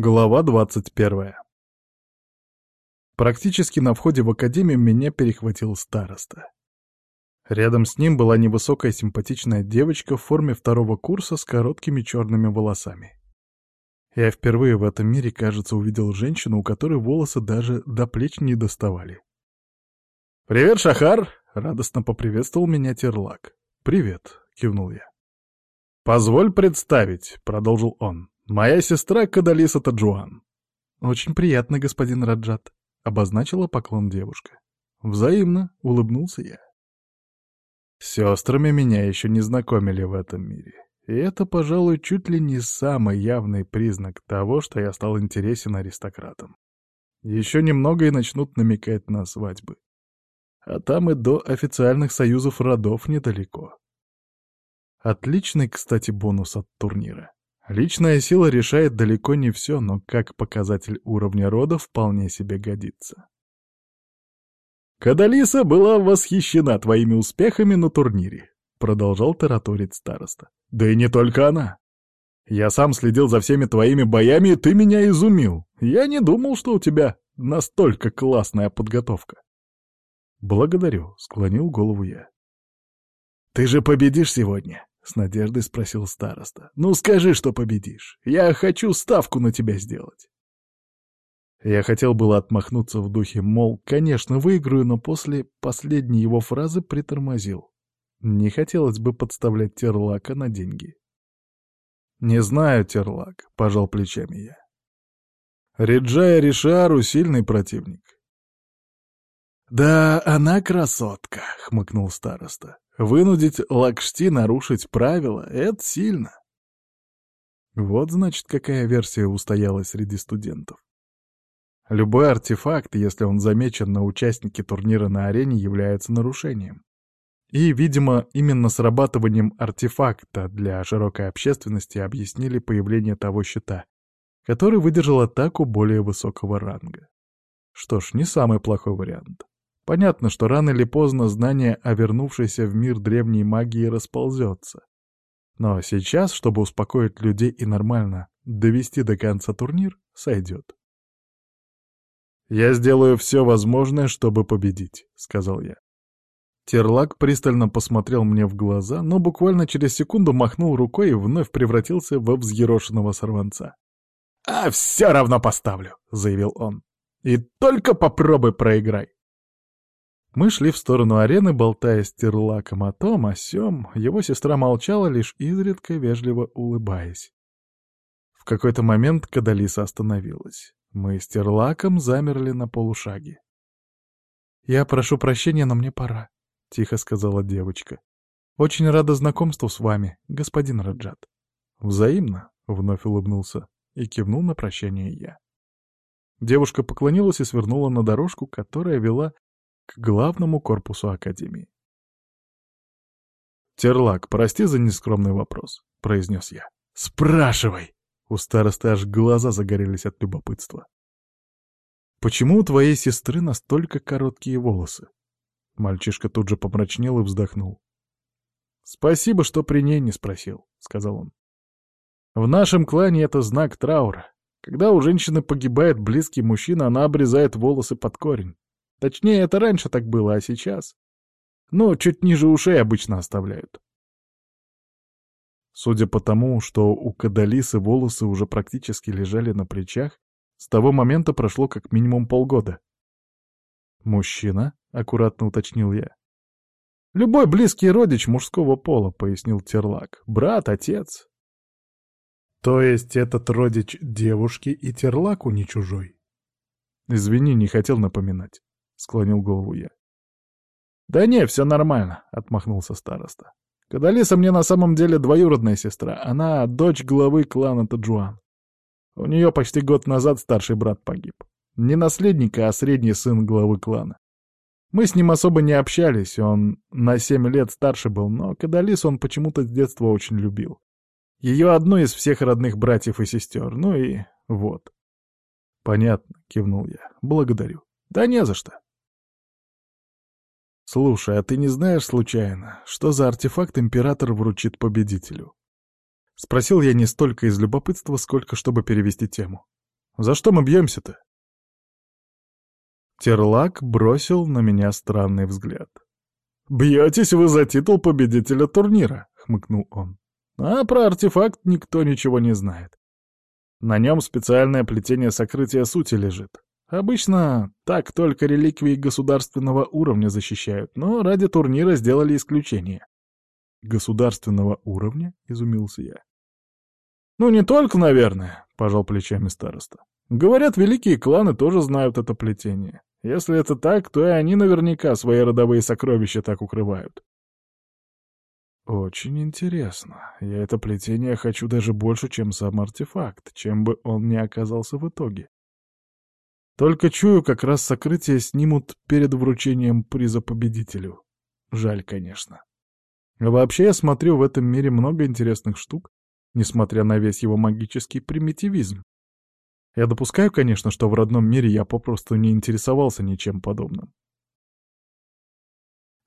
Глава 21. Практически на входе в академию меня перехватил староста. Рядом с ним была невысокая симпатичная девочка в форме второго курса с короткими черными волосами. Я впервые в этом мире, кажется, увидел женщину, у которой волосы даже до плеч не доставали. «Привет, Шахар!» — радостно поприветствовал меня Терлак. «Привет!» — кивнул я. «Позволь представить», — продолжил он. «Моя сестра Кадалиса Таджуан». «Очень приятно, господин Раджат», — обозначила поклон девушка. «Взаимно», — улыбнулся я. Сестрами меня еще не знакомили в этом мире. И это, пожалуй, чуть ли не самый явный признак того, что я стал интересен аристократам. Еще немного и начнут намекать на свадьбы. А там и до официальных союзов родов недалеко. Отличный, кстати, бонус от турнира. Личная сила решает далеко не все, но как показатель уровня рода вполне себе годится. «Кадалиса была восхищена твоими успехами на турнире», — продолжал тараторить староста. «Да и не только она. Я сам следил за всеми твоими боями, и ты меня изумил. Я не думал, что у тебя настолько классная подготовка». «Благодарю», — склонил голову я. «Ты же победишь сегодня?» — с надеждой спросил староста. «Ну скажи, что победишь. Я хочу ставку на тебя сделать». Я хотел было отмахнуться в духе, мол, конечно, выиграю, но после последней его фразы притормозил. Не хотелось бы подставлять Терлака на деньги. «Не знаю, Терлак», — пожал плечами я. Реджая Ришару сильный противник. «Да, она красотка», — хмыкнул староста. Вынудить Лакшти нарушить правила — это сильно. Вот, значит, какая версия устоялась среди студентов. Любой артефакт, если он замечен на участнике турнира на арене, является нарушением. И, видимо, именно срабатыванием артефакта для широкой общественности объяснили появление того щита, который выдержал атаку более высокого ранга. Что ж, не самый плохой вариант. Понятно, что рано или поздно знание о вернувшейся в мир древней магии расползется. Но сейчас, чтобы успокоить людей и нормально довести до конца турнир, сойдет. «Я сделаю все возможное, чтобы победить», — сказал я. Терлак пристально посмотрел мне в глаза, но буквально через секунду махнул рукой и вновь превратился во взъерошенного сорванца. «А все равно поставлю», — заявил он. «И только попробуй проиграй». Мы шли в сторону арены, болтая с Терлаком о том, о сём. Его сестра молчала, лишь изредка вежливо улыбаясь. В какой-то момент Кадалиса остановилась. Мы с Терлаком замерли на полушаге. «Я прошу прощения, но мне пора», — тихо сказала девочка. «Очень рада знакомству с вами, господин Раджат». «Взаимно», — вновь улыбнулся и кивнул на прощание я. Девушка поклонилась и свернула на дорожку, которая вела к главному корпусу Академии. «Терлак, прости за нескромный вопрос», — произнес я. «Спрашивай!» У старосты аж глаза загорелись от любопытства. «Почему у твоей сестры настолько короткие волосы?» Мальчишка тут же помрачнел и вздохнул. «Спасибо, что при ней не спросил», — сказал он. «В нашем клане это знак траура. Когда у женщины погибает близкий мужчина, она обрезает волосы под корень. Точнее, это раньше так было, а сейчас? Ну, чуть ниже ушей обычно оставляют. Судя по тому, что у Кадалисы волосы уже практически лежали на плечах, с того момента прошло как минимум полгода. «Мужчина?» — аккуратно уточнил я. «Любой близкий родич мужского пола», — пояснил Терлак. «Брат, отец». «То есть этот родич девушки и Терлаку не чужой?» «Извини, не хотел напоминать». — склонил голову я. «Да не, все нормально», — отмахнулся староста. «Кадалиса мне на самом деле двоюродная сестра. Она дочь главы клана Таджуан. У нее почти год назад старший брат погиб. Не наследник, а средний сын главы клана. Мы с ним особо не общались, он на семь лет старше был, но Кадалис он почему-то с детства очень любил. Ее одну из всех родных братьев и сестер, ну и вот. «Понятно», — кивнул я, — «благодарю». «Да не за что». «Слушай, а ты не знаешь случайно, что за артефакт император вручит победителю?» Спросил я не столько из любопытства, сколько чтобы перевести тему. За что мы бьемся-то?» Терлак бросил на меня странный взгляд. «Бьетесь вы за титул победителя турнира», — хмыкнул он. «А про артефакт никто ничего не знает. На нем специальное плетение сокрытия сути лежит. Обычно так только реликвии государственного уровня защищают, но ради турнира сделали исключение. «Государственного уровня?» — изумился я. «Ну, не только, наверное», — пожал плечами староста. «Говорят, великие кланы тоже знают это плетение. Если это так, то и они наверняка свои родовые сокровища так укрывают. Очень интересно. Я это плетение хочу даже больше, чем сам артефакт, чем бы он ни оказался в итоге. Только чую, как раз сокрытие снимут перед вручением приза победителю. Жаль, конечно. Вообще я смотрю в этом мире много интересных штук, несмотря на весь его магический примитивизм. Я допускаю, конечно, что в родном мире я попросту не интересовался ничем подобным.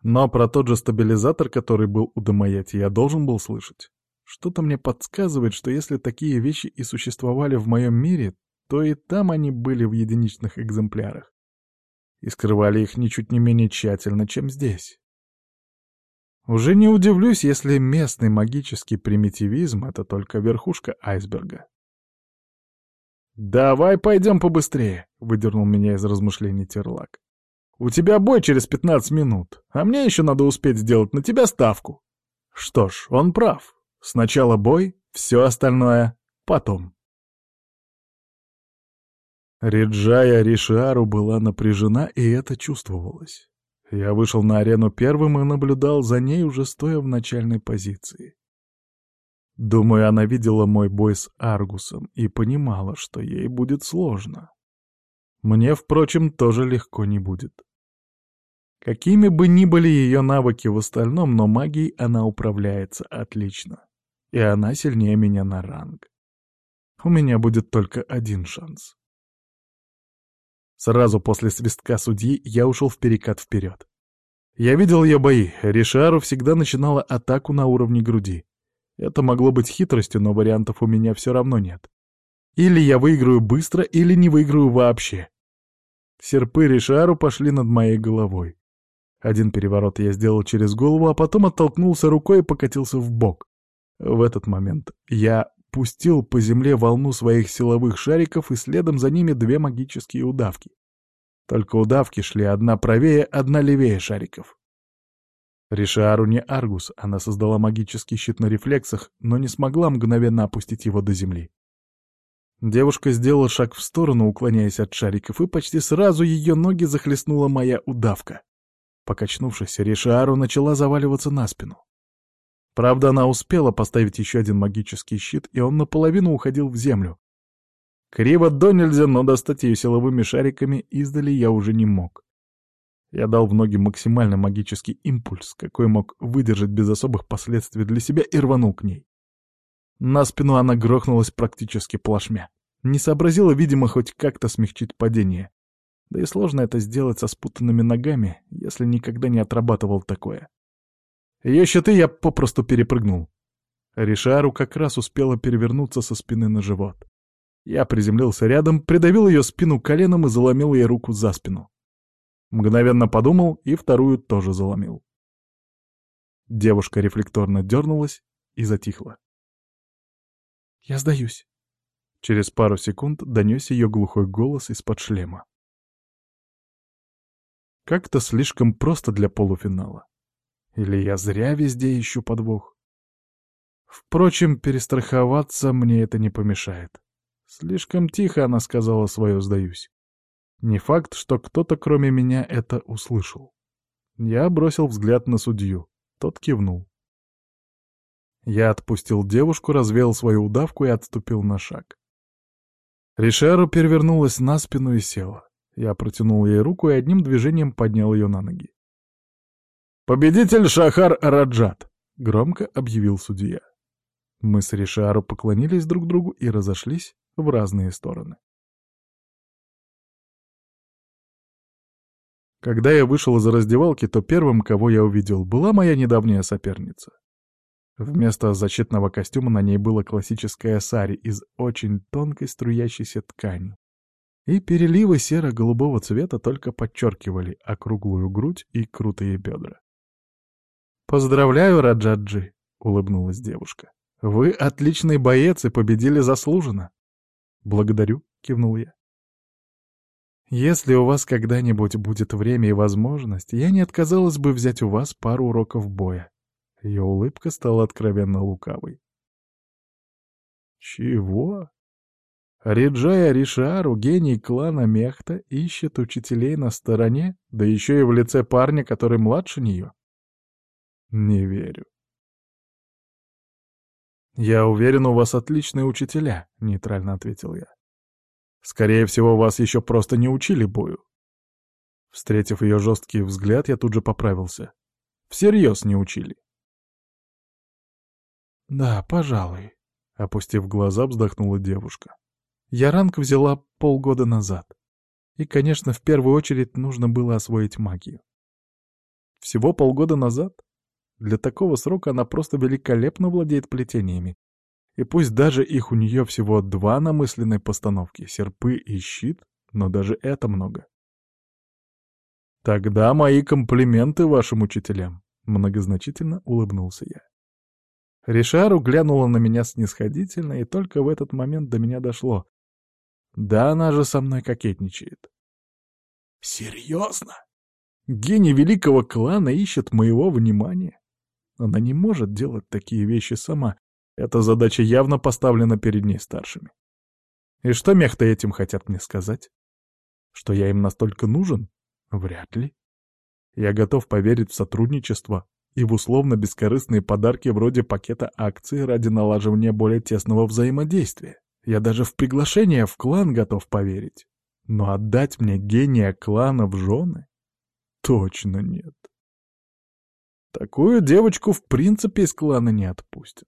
Но про тот же стабилизатор, который был у Домаяти, я должен был слышать. Что-то мне подсказывает, что если такие вещи и существовали в моем мире, то и там они были в единичных экземплярах. И скрывали их ничуть не менее тщательно, чем здесь. Уже не удивлюсь, если местный магический примитивизм — это только верхушка айсберга. «Давай пойдем побыстрее», — выдернул меня из размышлений Терлак. У тебя бой через 15 минут, а мне еще надо успеть сделать на тебя ставку. Что ж, он прав. Сначала бой, все остальное потом. Реджая Ришиару была напряжена, и это чувствовалось. Я вышел на арену первым и наблюдал за ней, уже стоя в начальной позиции. Думаю, она видела мой бой с Аргусом и понимала, что ей будет сложно. Мне, впрочем, тоже легко не будет. Какими бы ни были ее навыки в остальном, но магией она управляется отлично. И она сильнее меня на ранг. У меня будет только один шанс. Сразу после свистка судьи я ушел в перекат вперед. Я видел ее бои, Ришару всегда начинала атаку на уровне груди. Это могло быть хитростью, но вариантов у меня все равно нет. Или я выиграю быстро, или не выиграю вообще. Серпы Ришару пошли над моей головой. Один переворот я сделал через голову, а потом оттолкнулся рукой и покатился в бок. В этот момент я пустил по земле волну своих силовых шариков и следом за ними две магические удавки. Только удавки шли одна правее, одна левее шариков. Ришару не Аргус, она создала магический щит на рефлексах, но не смогла мгновенно опустить его до земли. Девушка сделала шаг в сторону, уклоняясь от шариков, и почти сразу ее ноги захлестнула моя удавка. Покачнувшись, Ришиару начала заваливаться на спину. Правда, она успела поставить еще один магический щит, и он наполовину уходил в землю. Криво до нельзя, но достать ее силовыми шариками издали я уже не мог. Я дал в ноги максимально магический импульс, какой мог выдержать без особых последствий для себя, и рванул к ней. На спину она грохнулась практически плашмя. Не сообразила, видимо, хоть как-то смягчить падение. Да и сложно это сделать со спутанными ногами, если никогда не отрабатывал такое. Ее щиты я попросту перепрыгнул. Ришару как раз успела перевернуться со спины на живот. Я приземлился рядом, придавил ее спину коленом и заломил ей руку за спину. Мгновенно подумал и вторую тоже заломил. Девушка рефлекторно дернулась и затихла. «Я сдаюсь». Через пару секунд донес ее глухой голос из-под шлема. Как-то слишком просто для полуфинала. Или я зря везде ищу подвох? Впрочем, перестраховаться мне это не помешает. Слишком тихо она сказала свое «сдаюсь». Не факт, что кто-то кроме меня это услышал. Я бросил взгляд на судью. Тот кивнул. Я отпустил девушку, развеял свою удавку и отступил на шаг. Ришеру перевернулась на спину и села. Я протянул ей руку и одним движением поднял ее на ноги. «Победитель Шахар Раджат!» — громко объявил судья. Мы с Ришару поклонились друг другу и разошлись в разные стороны. Когда я вышел из раздевалки, то первым, кого я увидел, была моя недавняя соперница. Вместо защитного костюма на ней было классическое сари из очень тонкой струящейся ткани. и переливы серо-голубого цвета только подчеркивали округлую грудь и крутые бедра. «Поздравляю, Раджаджи!» — улыбнулась девушка. «Вы отличный боец и победили заслуженно!» «Благодарю!» — кивнул я. «Если у вас когда-нибудь будет время и возможность, я не отказалась бы взять у вас пару уроков боя». Ее улыбка стала откровенно лукавой. «Чего?» Риджая Ришару, гений клана Мехта, ищет учителей на стороне, да еще и в лице парня, который младше нее? Не верю. «Я уверен, у вас отличные учителя», — нейтрально ответил я. «Скорее всего, вас еще просто не учили бою». Встретив ее жесткий взгляд, я тут же поправился. «Всерьез не учили». «Да, пожалуй», — опустив глаза, вздохнула девушка. Я ранг взяла полгода назад. И, конечно, в первую очередь нужно было освоить магию. Всего полгода назад? Для такого срока она просто великолепно владеет плетениями. И пусть даже их у нее всего два на мысленной постановке — серпы и щит, но даже это много. «Тогда мои комплименты вашим учителям», — многозначительно улыбнулся я. Ришару глянула на меня снисходительно, и только в этот момент до меня дошло. Да она же со мной кокетничает. Серьезно? Гений великого клана ищет моего внимания? Она не может делать такие вещи сама. Эта задача явно поставлена перед ней старшими. И что мехты этим хотят мне сказать? Что я им настолько нужен? Вряд ли. Я готов поверить в сотрудничество и в условно-бескорыстные подарки вроде пакета акций ради налаживания более тесного взаимодействия. Я даже в приглашение в клан готов поверить. Но отдать мне гения клана в жены? Точно нет. Такую девочку в принципе из клана не отпустят.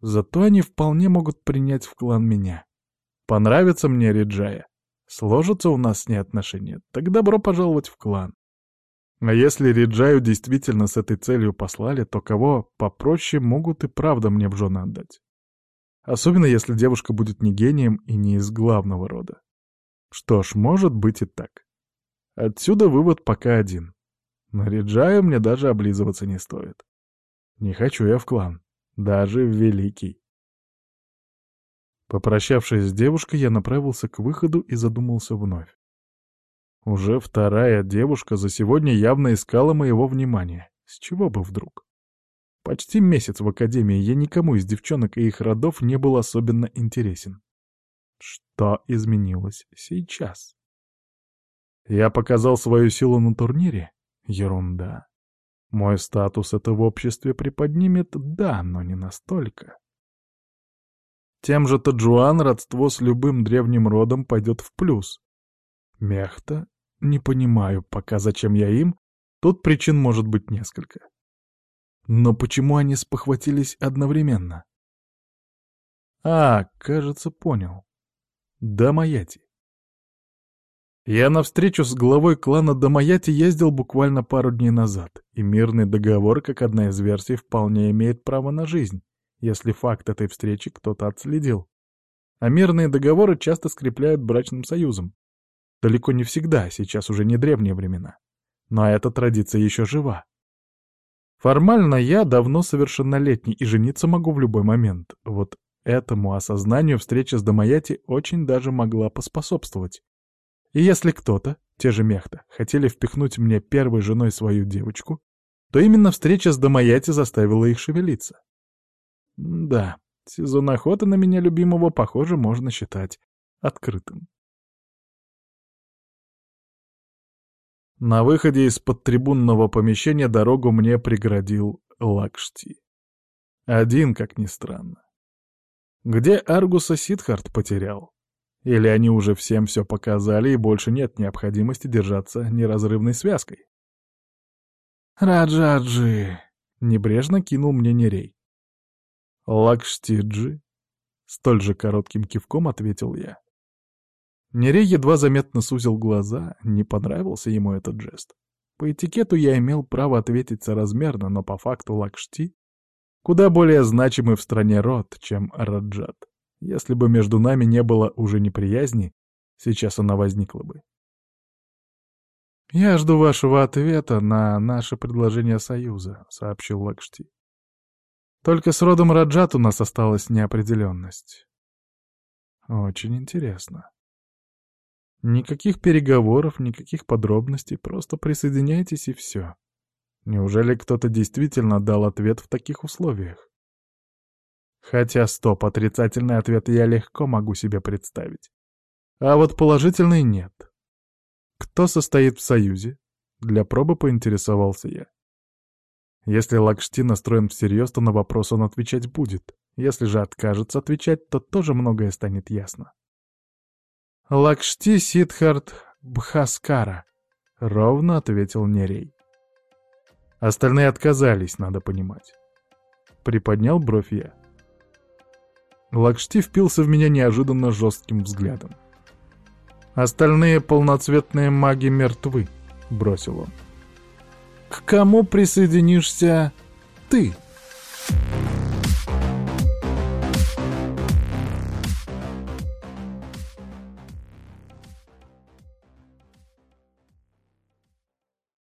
Зато они вполне могут принять в клан меня. Понравится мне Риджая. Сложатся у нас с ней отношения, так добро пожаловать в клан. А если Риджаю действительно с этой целью послали, то кого попроще могут и правда мне в жены отдать. Особенно если девушка будет не гением и не из главного рода. Что ж, может быть и так. Отсюда вывод пока один. На Риджаю мне даже облизываться не стоит. Не хочу я в клан. Даже в Великий. Попрощавшись с девушкой, я направился к выходу и задумался вновь. Уже вторая девушка за сегодня явно искала моего внимания. С чего бы вдруг? Почти месяц в академии я никому из девчонок и их родов не был особенно интересен. Что изменилось сейчас? Я показал свою силу на турнире? Ерунда. Мой статус это в обществе приподнимет, да, но не настолько. Тем же Таджуан родство с любым древним родом пойдет в плюс. Мехта? Не понимаю пока, зачем я им. Тут причин может быть несколько. Но почему они спохватились одновременно? А, кажется, понял. Дамаяти. Я на встречу с главой клана Дамаяти ездил буквально пару дней назад, и мирный договор, как одна из версий, вполне имеет право на жизнь, если факт этой встречи кто-то отследил. А мирные договоры часто скрепляют брачным союзом. Далеко не всегда, сейчас уже не древние времена. Но эта традиция еще жива. Формально я давно совершеннолетний и жениться могу в любой момент. Вот этому осознанию встреча с Домаяти очень даже могла поспособствовать. И если кто-то, те же Мехта, хотели впихнуть мне первой женой свою девочку, то именно встреча с Домаяти заставила их шевелиться. Да, сезон охоты на меня любимого, похоже, можно считать открытым. На выходе из-под трибунного помещения дорогу мне преградил Лакшти. Один, как ни странно. Где Аргуса Сидхарт потерял? Или они уже всем все показали и больше нет необходимости держаться неразрывной связкой? «Раджаджи!» — небрежно кинул мне Нерей. «Лакштиджи?» — столь же коротким кивком ответил я. Нерей едва заметно сузил глаза, не понравился ему этот жест. По этикету я имел право ответить соразмерно, но по факту Лакшти куда более значимый в стране род, чем Раджат. Если бы между нами не было уже неприязни, Сейчас она возникла бы. «Я жду вашего ответа на наше предложение Союза», — сообщил Лакшти. «Только с родом Раджат у нас осталась неопределенность». «Очень интересно. Никаких переговоров, никаких подробностей, просто присоединяйтесь и все. Неужели кто-то действительно дал ответ в таких условиях? Хотя стоп, отрицательный ответ я легко могу себе представить. А вот положительный нет. Кто состоит в союзе? Для пробы поинтересовался я. Если Лакшти настроен всерьез, то на вопрос он отвечать будет. Если же откажется отвечать, то тоже многое станет ясно. «Лакшти Сидхарт Бхаскара», — ровно ответил Нерей. Остальные отказались, надо понимать. Приподнял бровь я. Лакшти впился в меня неожиданно жестким взглядом. Остальные полноцветные маги мертвы», — бросил он. «К кому присоединишься ты?»